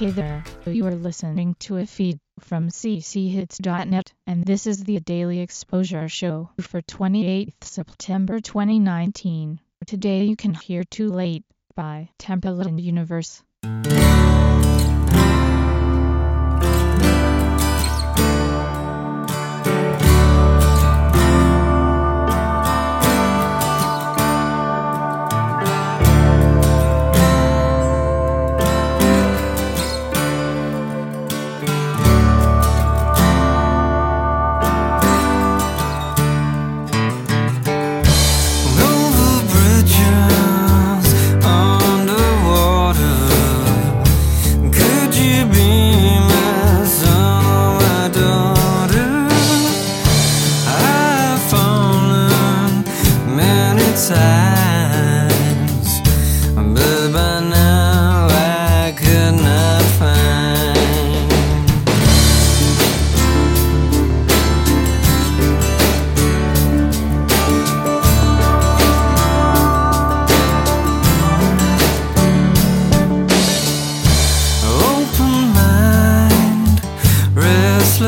Hey there, you are listening to a feed from cchits.net, and this is the Daily Exposure Show for 28th September 2019. Today you can hear Too Late by Temple and Universe.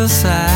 Eye,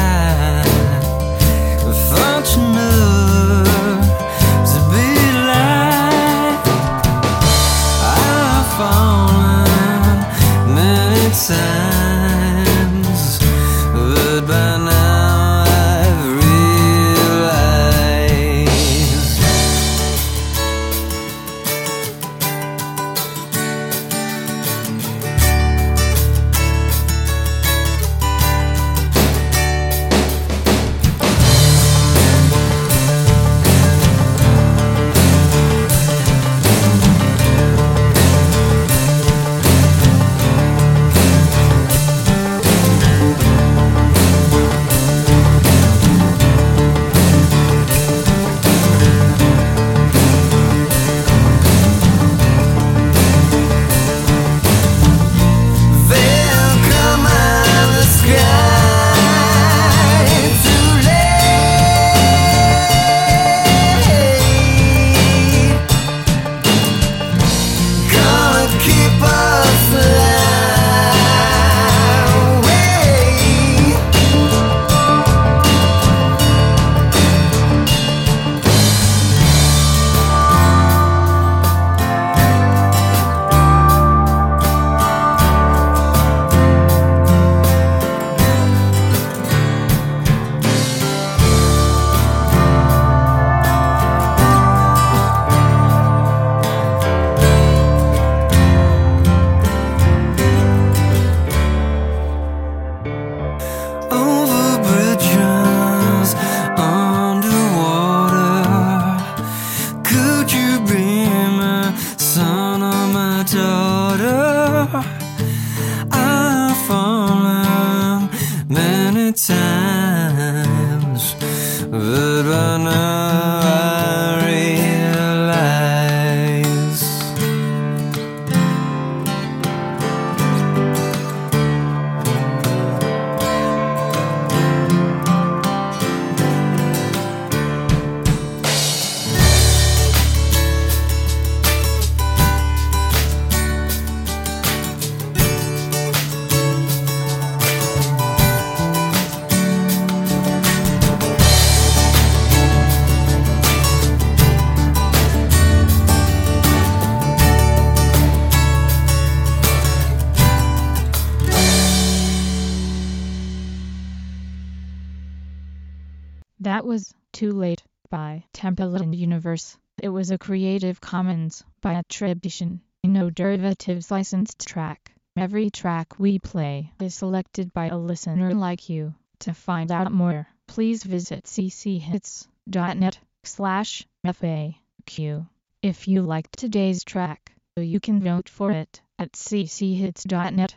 daughter? I've fallen many times, but by now I That was Too Late by Templeton Universe. It was a Creative Commons by attribution, no derivatives licensed track. Every track we play is selected by a listener like you. To find out more, please visit cchits.net slash FAQ. If you liked today's track, you can vote for it at cchits.net